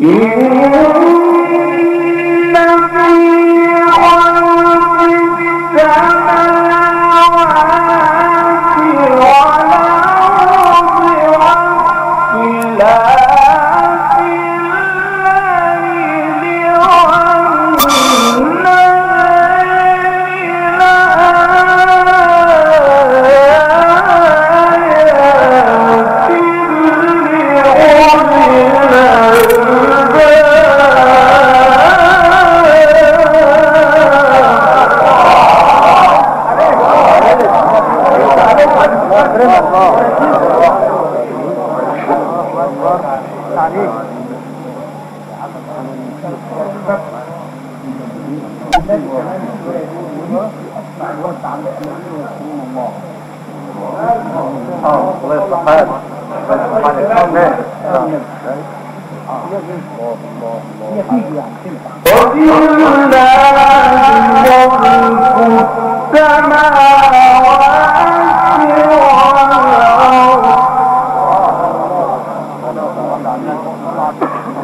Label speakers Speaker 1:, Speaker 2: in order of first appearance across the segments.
Speaker 1: Mm-hmm.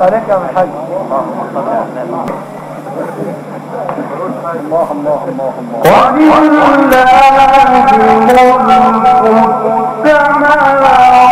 Speaker 1: هنرجع من الحج الله الله الله الله ولله ملك السماوات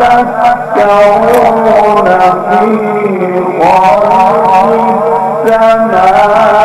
Speaker 1: تفكرون في خلق السماوات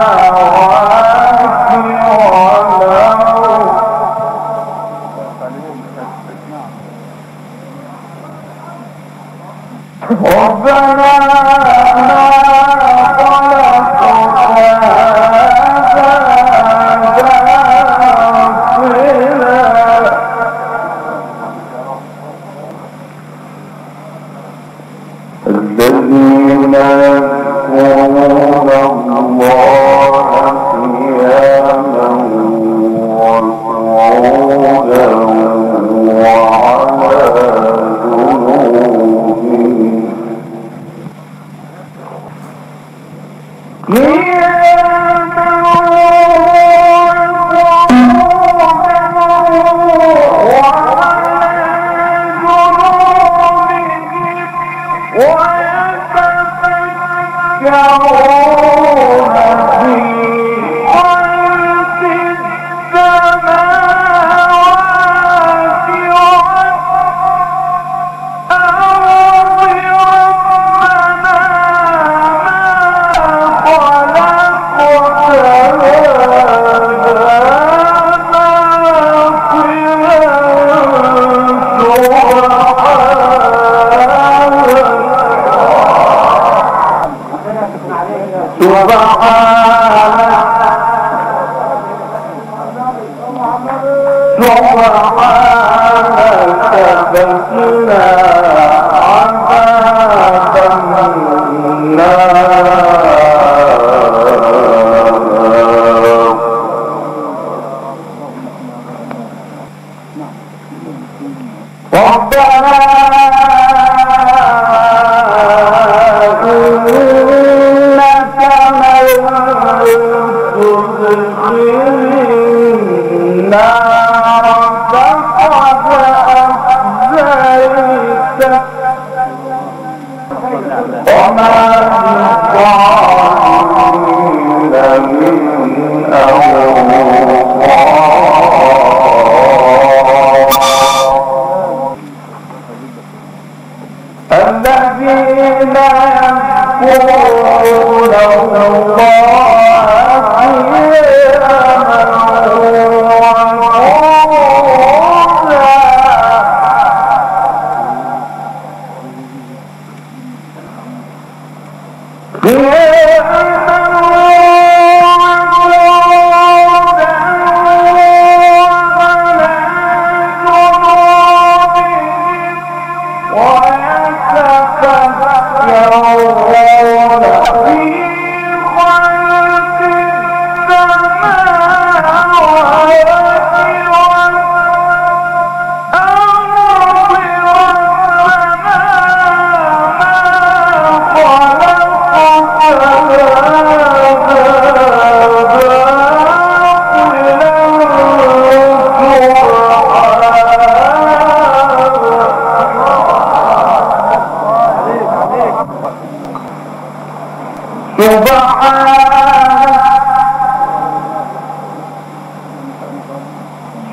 Speaker 1: الله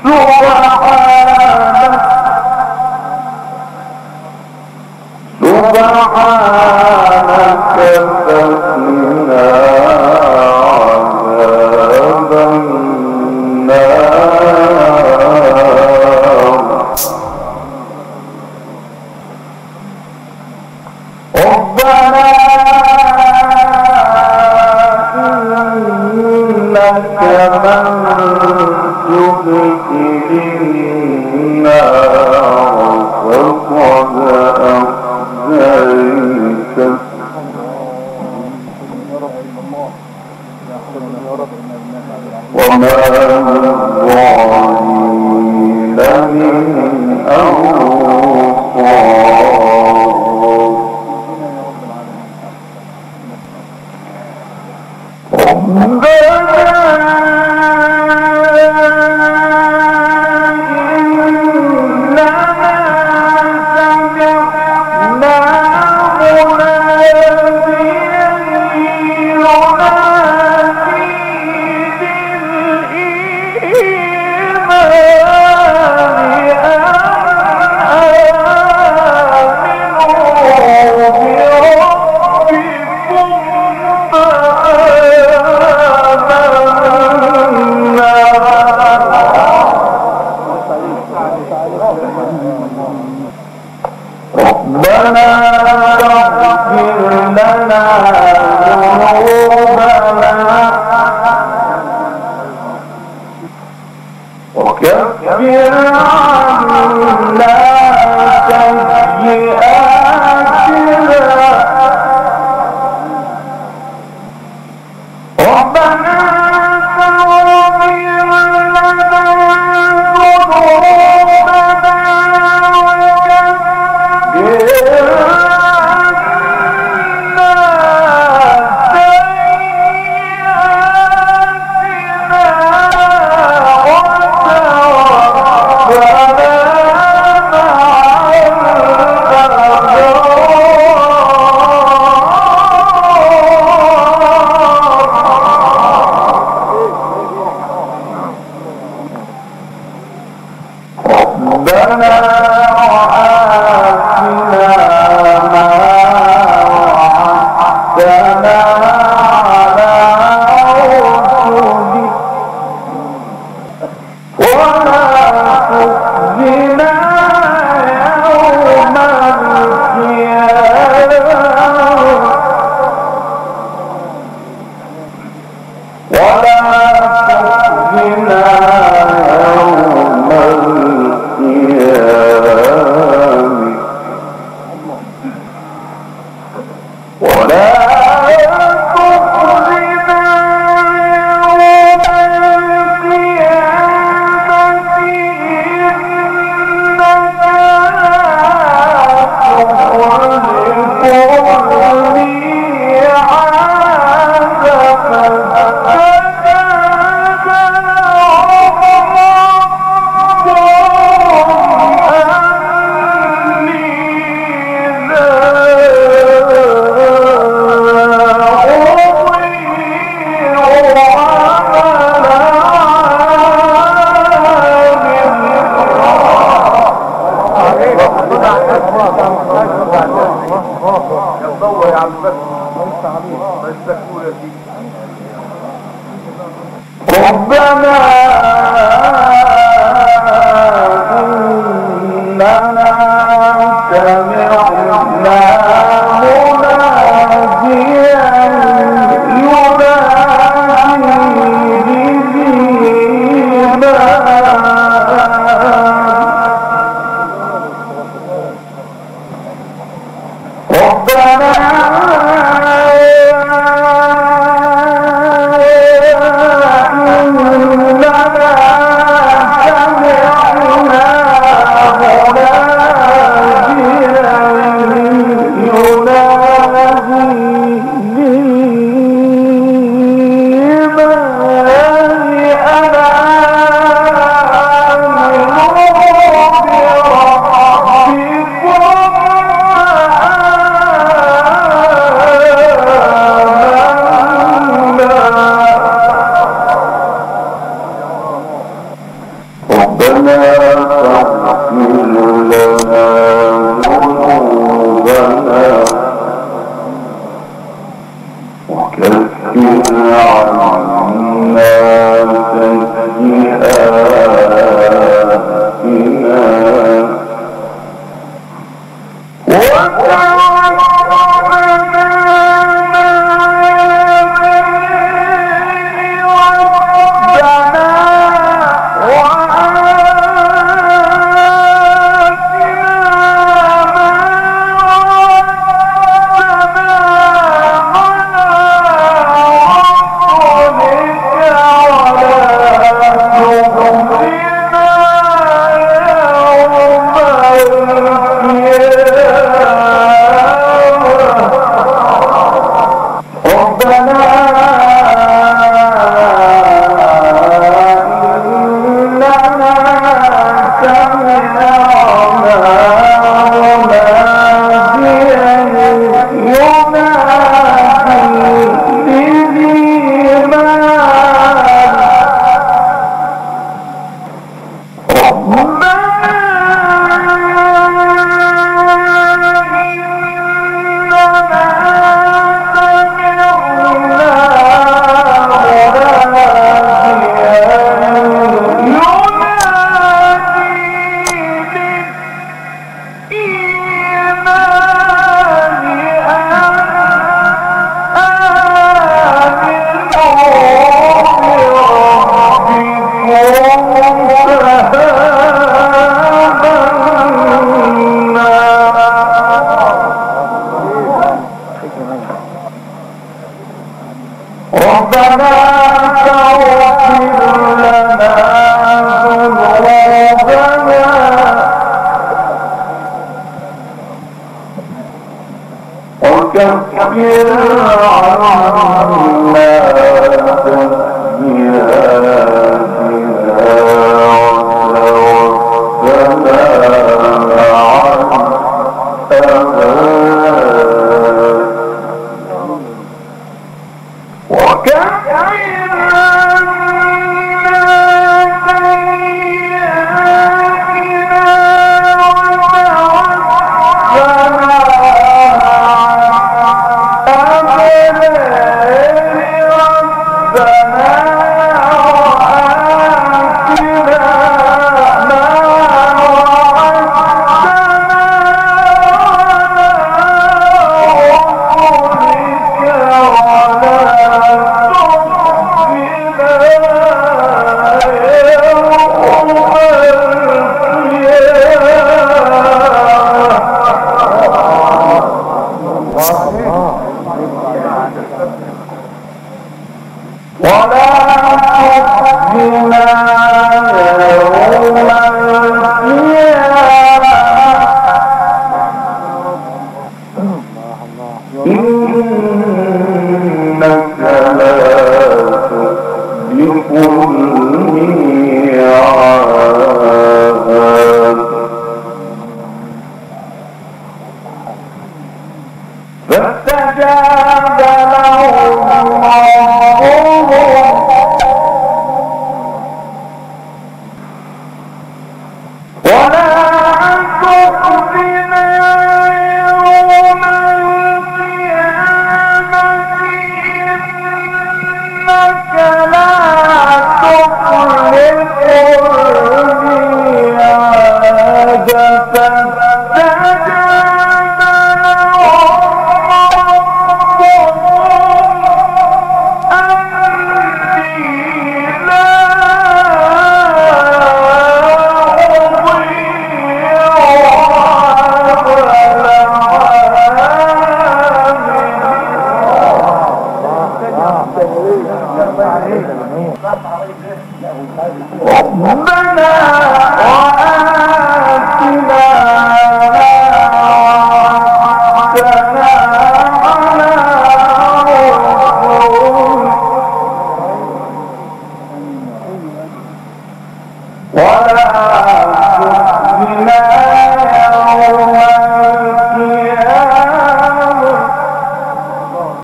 Speaker 1: Lu? الإسلام وما ఉదాహరణ 我呢？Yeah. ربهم